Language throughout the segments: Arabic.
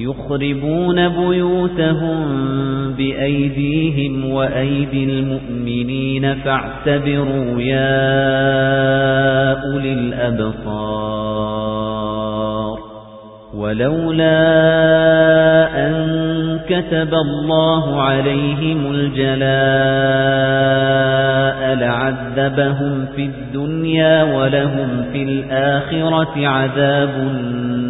يخربون بيوتهم بأيديهم وأيدي المؤمنين فاعتبروا يا أولي الأبصار ولولا أن كتب الله عليهم الجلاء لعذبهم في الدنيا ولهم في الآخرة عذاب النار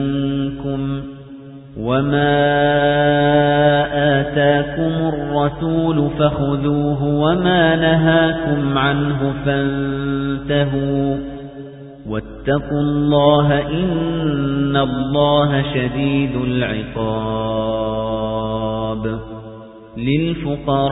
وما آتاكم الرسول فخذوه وما نهاكم عنه فانتهوا واتقوا الله إن الله شديد العقاب للفقراء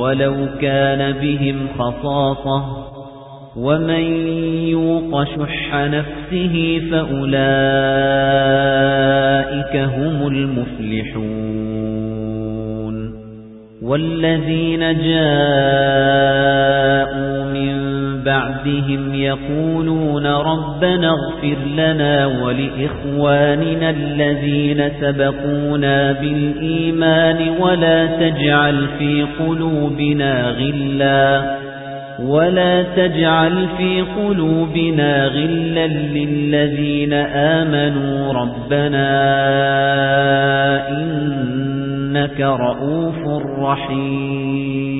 ولو كان بهم خصاصة ومن يوق شح نفسه فأولئك هم المفلحون والذين جاءوا من بعدهم يقولون ربنا اغفر لنا ولإخواننا الذين سبقونا بالإيمان ولا تجعل في قلوبنا غلا ولا تجعل في قلوبنا غلا للذين آمنوا ربنا إنك رؤوف رحيم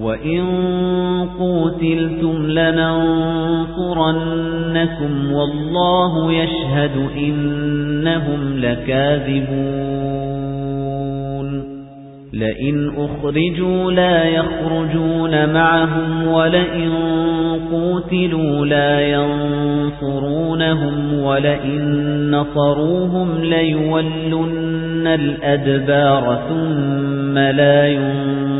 وَإِن قُوتِلْتُمْ لَنَنصُرَنَّكُمْ وَاللَّهُ يَشْهَدُ إِنَّهُمْ لَكَاذِبُونَ لَئِنْ أُخْرِجُوا لَا يَخْرُجُونَ مَعَهُمْ وَلَئِن قُوتِلُوا لَا يَنصُرُونَهُمْ وَلَئِن نَّصَرُوهُمْ لَيُوَلُّنَّ الْأَدْبَارَ ثُمَّ لَا يُنصَرُونَ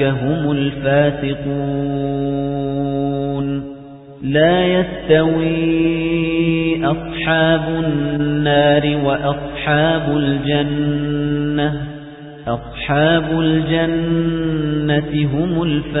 أُولَئِكَ هُمُ الْفَاسِقُونَ. لَا يَسْتَوِي أَصْحَابُ النَّارِ وَأَصْحَابُ الْجَنَّةِ. أَصْحَابُ الْجَنَّةِ هُمُ الْفَائِزُونَ.